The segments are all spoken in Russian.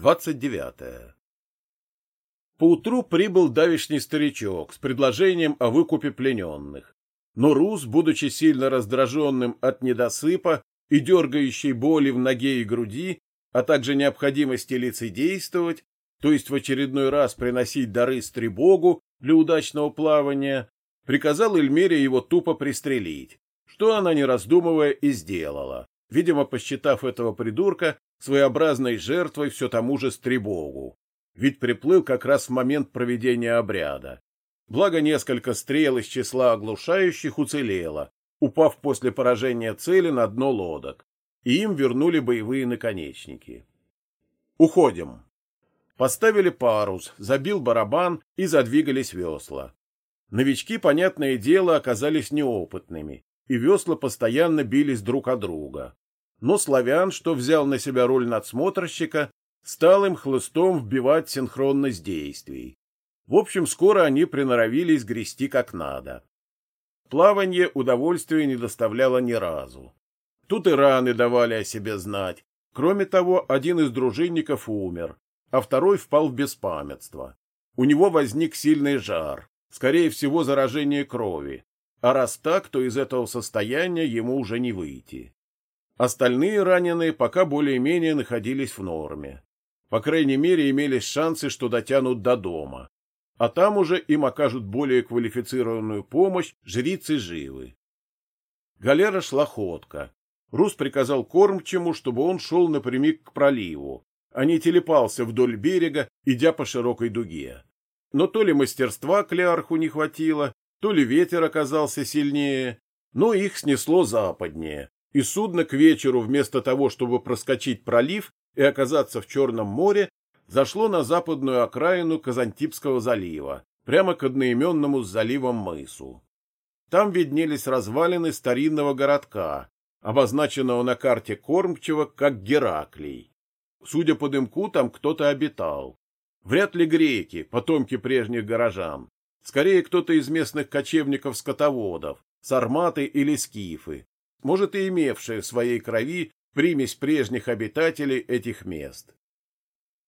29. Поутру прибыл давишний старичок с предложением о выкупе плененных. Но Рус, будучи сильно раздраженным от недосыпа и дергающей боли в ноге и груди, а также необходимости лицедействовать, то есть в очередной раз приносить дары Стребогу для удачного плавания, приказал Эльмере его тупо пристрелить, что она, не раздумывая, и сделала, видимо, посчитав этого придурка своеобразной жертвой все тому же Стребогу. Ведь приплыл как раз в момент проведения обряда. Благо несколько стрел из числа оглушающих уцелело, упав после поражения цели на дно лодок, и им вернули боевые наконечники. Уходим. Поставили парус, забил барабан и задвигались весла. Новички, понятное дело, оказались неопытными, и весла постоянно бились друг о друга но славян, что взял на себя роль надсмотрщика, стал им хлыстом вбивать синхронность действий. В общем, скоро они приноровились грести как надо. Плавание удовольствия не доставляло ни разу. Тут и раны давали о себе знать. Кроме того, один из дружинников умер, а второй впал в беспамятство. У него возник сильный жар, скорее всего, заражение крови. А раз так, то из этого состояния ему уже не выйти. Остальные раненые пока более-менее находились в норме. По крайней мере, имелись шансы, что дотянут до дома. А там уже им окажут более квалифицированную помощь жрицы живы. Галера шла ходка. Рус приказал кормчему, чтобы он шел напрямик к проливу, а не телепался вдоль берега, идя по широкой дуге. Но то ли мастерства Клеарху не хватило, то ли ветер оказался сильнее, но их снесло западнее, и судно к вечеру вместо того, чтобы проскочить пролив и оказаться в Черном море, зашло на западную окраину Казантипского залива, прямо к одноименному с заливом мысу. Там виднелись развалины старинного городка, обозначенного на карте Кормчева как Гераклий. Судя по дымку, там кто-то обитал. Вряд ли греки, потомки прежних горожан. Скорее, кто-то из местных кочевников-скотоводов, сарматы или скифы, может и имевшая в своей крови примесь прежних обитателей этих мест.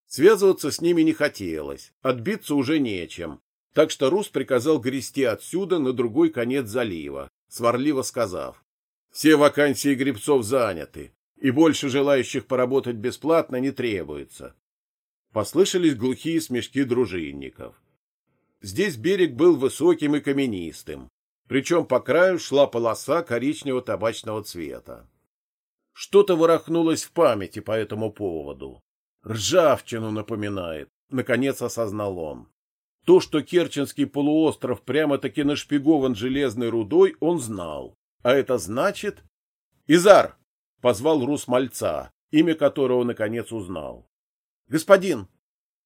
Связываться с ними не хотелось, отбиться уже нечем, так что Рус приказал грести отсюда на другой конец залива, сварливо сказав, «Все вакансии гребцов заняты, и больше желающих поработать бесплатно не требуется». Послышались глухие смешки дружинников. Здесь берег был высоким и каменистым, причем по краю шла полоса коричнево-табачного цвета. Что-то ворохнулось в памяти по этому поводу. Ржавчину напоминает, наконец осознал он. То, что Керченский полуостров прямо-таки нашпигован железной рудой, он знал. А это значит... «Изар!» — позвал Рус мальца, имя которого наконец узнал. «Господин,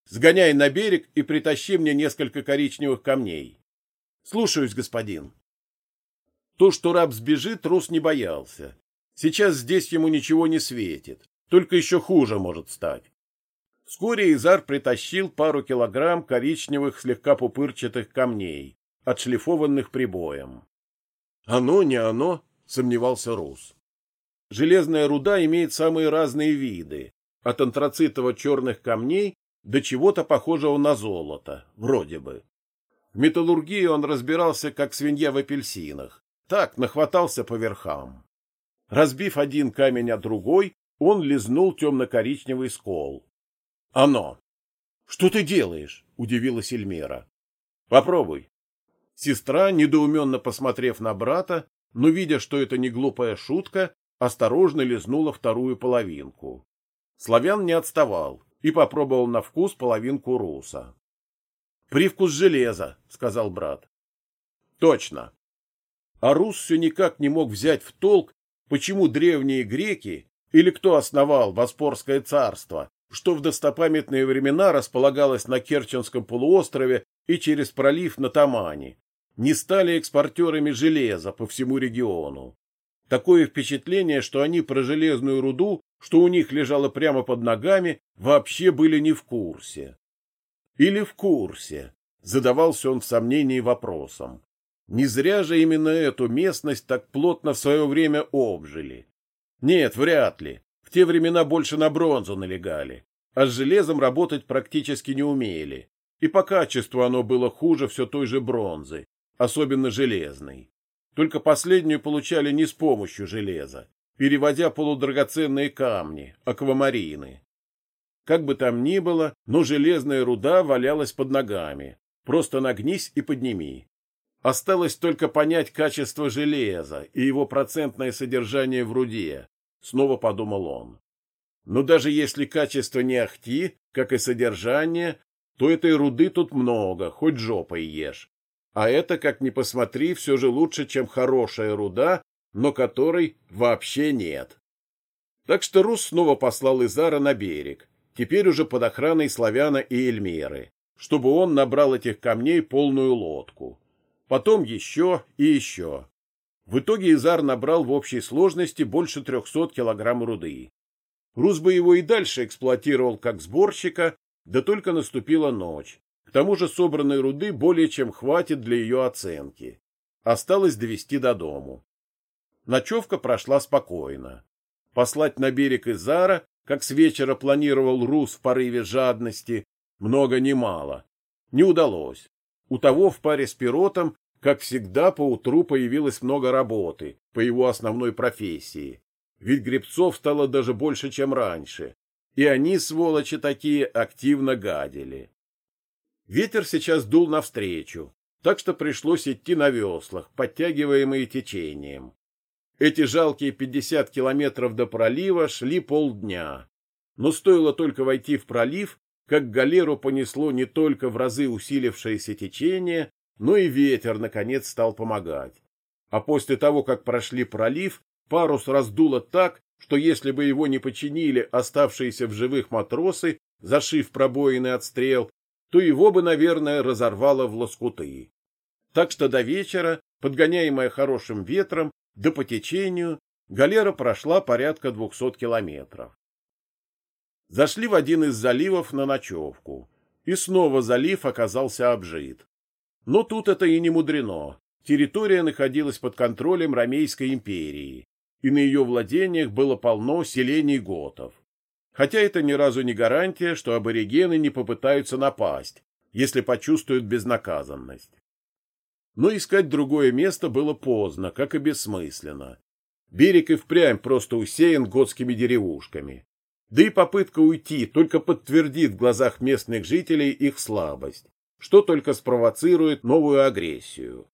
сгоняй на берег и притащи мне несколько коричневых камней». «Слушаюсь, господин». То, что раб сбежит, Рус не боялся. Сейчас здесь ему ничего не светит, только еще хуже может стать. Вскоре Изар притащил пару килограмм коричневых слегка пупырчатых камней, отшлифованных прибоем. «Оно, не оно?» — сомневался Рус. Железная руда имеет самые разные виды, от антрацитово-черных камней до чего-то похожего на золото, вроде бы. В металлургии он разбирался, как свинья в апельсинах, так, нахватался по верхам. Разбив один камень о другой, он лизнул темно-коричневый скол. Оно. Что ты делаешь? удивилась Эльмера. Попробуй. Сестра, недоуменно посмотрев на брата, но видя, что это не глупая шутка, осторожно лизнула вторую половинку. Славян не отставал и попробовал на вкус половинку руса. Привкус железа, сказал брат. Точно. А Рус все никак не мог взять в толк, почему древние греки или кто основал Боспорское царство, что в достопамятные времена располагалось на Керченском полуострове и через пролив на Тамане, не стали экспортерами железа по всему региону. Такое впечатление, что они про железную руду, что у них лежало прямо под ногами, вообще были не в курсе. Или в курсе, задавался он в сомнении вопросом. Не зря же именно эту местность так плотно в свое время обжили. Нет, вряд ли. В те времена больше на бронзу налегали. а с железом работать практически не умели, и по качеству оно было хуже все той же бронзы, особенно железной. Только последнюю получали не с помощью железа, переводя полудрагоценные камни, аквамарины. Как бы там ни было, но железная руда валялась под ногами. Просто нагнись и подними. Осталось только понять качество железа и его процентное содержание в руде, снова подумал он. Но даже если качество не ахти, как и содержание, то этой руды тут много, хоть жопой ешь. А это, как ни посмотри, все же лучше, чем хорошая руда, но которой вообще нет. Так что Рус снова послал Изара на берег, теперь уже под охраной Славяна и Эльмеры, чтобы он набрал этих камней полную лодку. Потом еще и еще. В итоге Изар набрал в общей сложности больше 300 килограмм руды. Рус бы его и дальше эксплуатировал как сборщика, да только наступила ночь. К тому же собранной руды более чем хватит для ее оценки. Осталось довести до дому. Ночевка прошла спокойно. Послать на берег Изара как с вечера планировал Рус в порыве жадности, много ни мало. Не удалось. У того в паре с пиротом, как всегда, по утру появилось много работы по его основной профессии. Ведь гребцов стало даже больше, чем раньше. И они, сволочи такие, активно гадили. Ветер сейчас дул навстречу, так что пришлось идти на веслах, подтягиваемые течением. Эти жалкие 50 километров до пролива шли полдня. Но стоило только войти в пролив, как галеру понесло не только в разы усилившееся течение, но и ветер, наконец, стал помогать. А после того, как прошли пролив, парус раздуло так, что если бы его не починили оставшиеся в живых матросы, зашив пробоины от стрел, то его бы, наверное, разорвало в лоскуты. Так что до вечера, подгоняемая хорошим ветром, да по течению галера прошла порядка двухсот километров. Зашли в один из заливов на ночевку, и снова залив оказался обжит. Но тут это и не мудрено. Территория находилась под контролем Ромейской империи, и на ее владениях было полно селений готов. Хотя это ни разу не гарантия, что аборигены не попытаются напасть, если почувствуют безнаказанность. Но искать другое место было поздно, как и бессмысленно. Берег и впрямь просто усеян готскими деревушками. Да и попытка уйти только подтвердит в глазах местных жителей их слабость, что только спровоцирует новую агрессию.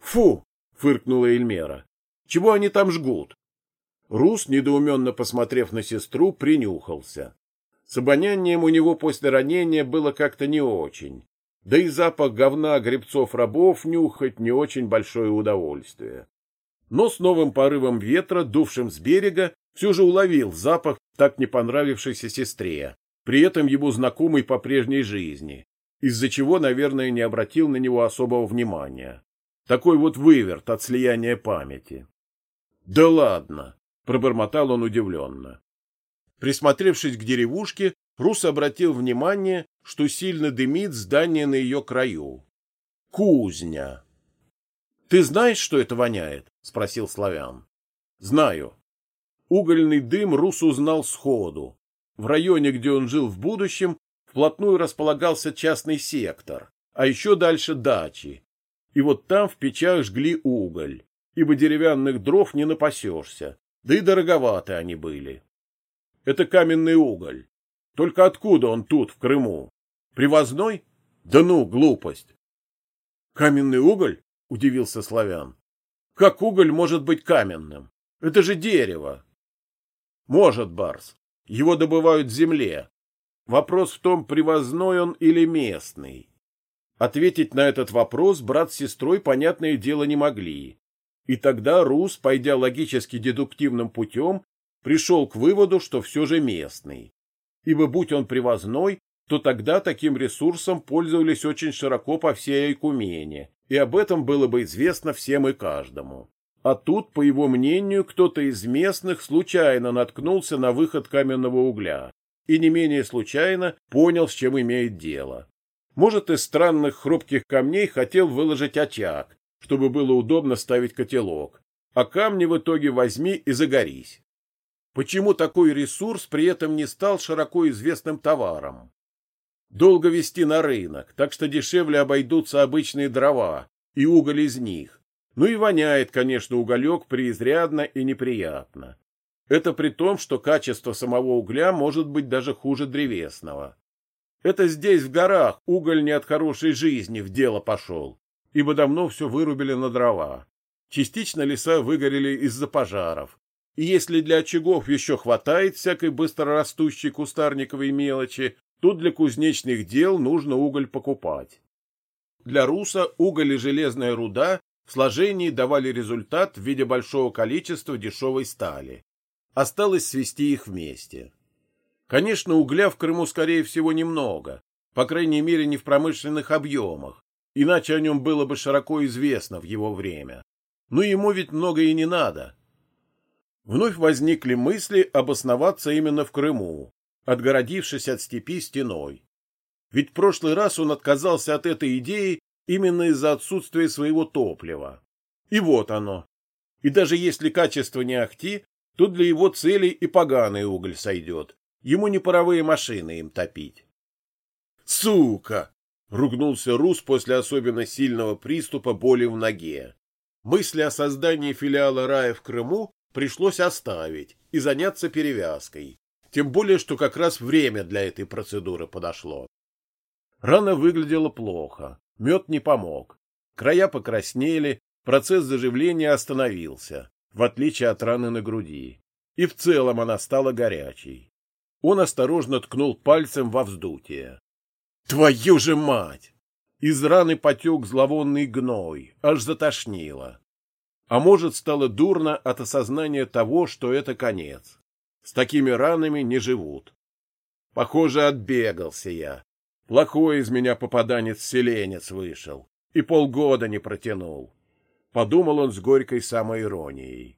«Фу!» — фыркнула Эльмера. «Чего они там жгут?» Рус, недоуменно посмотрев на сестру, принюхался. С обонянием у него после ранения было как-то не очень, да и запах говна гребцов-рабов нюхать не очень большое удовольствие. Но с новым порывом ветра, дувшим с берега, все же уловил запах так не понравившейся сестре, при этом ему знакомый по прежней жизни, из-за чего, наверное, не обратил на него особого внимания. Такой вот выверт от слияния памяти. «Да ладно!» — пробормотал он удивленно. Присмотревшись к деревушке, Рус обратил внимание, что сильно дымит здание на ее краю. Кузня. Ты знаешь, что это воняет? спросил славян. Знаю. Угольный дым Рус узнал сходу. В районе, где он жил в будущем, вплотную располагался частный сектор, а еще дальше дачи. И вот там в печах жгли уголь, ибо деревянных дров не напасешься, да и дороговаты они были. Это каменный уголь. Только откуда он тут, в Крыму? Привозной? Да ну, глупость. Каменный уголь? Удивился славян. Как уголь может быть каменным? Это же дерево. Может, Барс. Его добывают в земле. Вопрос в том, привозной он или местный. Ответить на этот вопрос брат с сестрой, понятное дело, не могли. И тогда Рус, пойдя логически дедуктивным путем, пришел к выводу, что все же местный. Ибо будь он привозной, то тогда таким ресурсом пользовались очень широко по всей Айкумене, и об этом было бы известно всем и каждому. А тут, по его мнению, кто-то из местных случайно наткнулся на выход каменного угля и не менее случайно понял, с чем имеет дело. Может, из странных хрупких камней хотел выложить очаг, чтобы было удобно ставить котелок, а камни в итоге возьми и загорись. Почему такой ресурс при этом не стал широко известным товаром? Долго вести на рынок, так что дешевле обойдутся обычные дрова и уголь из них. Ну и воняет, конечно, уголек преизрядно и неприятно. Это при том, что качество самого угля может быть даже хуже древесного. Это здесь, в горах, уголь не от хорошей жизни в дело пошел, ибо давно все вырубили на дрова. Частично леса выгорели из-за пожаров. И если для очагов еще хватает всякой быстрорастущей кустарниковой мелочи, то для кузнечных дел нужно уголь покупать. Для руса уголь и железная руда сложении давали результат в виде большого количества дешевой стали. Осталось свести их вместе. Конечно, угля в Крыму, скорее всего, немного, по крайней мере, не в промышленных объемах, иначе о нем было бы широко известно в его время. Но ему ведь много и не надо. Вновь возникли мысли обосноваться именно в Крыму, отгородившись от степи стеной. Ведь в прошлый раз он отказался от этой идеи именно из-за отсутствия своего топлива. И вот оно. И даже если качество не ахти, то для его целей и поганый уголь сойдет. Ему не паровые машины им топить. «Сука!» — ругнулся Рус после особенно сильного приступа боли в ноге. Мысли о создании филиала рая в Крыму пришлось оставить и заняться перевязкой. Тем более, что как раз время для этой процедуры подошло. Рана выглядела плохо, мед не помог. Края покраснели, процесс заживления остановился в отличие от раны на груди, и в целом она стала горячей. Он осторожно ткнул пальцем во вздутие. «Твою же мать!» Из раны потек зловонный гной, аж затошнило. А может, стало дурно от осознания того, что это конец. С такими ранами не живут. Похоже, отбегался я. Плохой из меня попаданец-селенец вышел. И полгода не протянул подумал он с горькой самоиронией.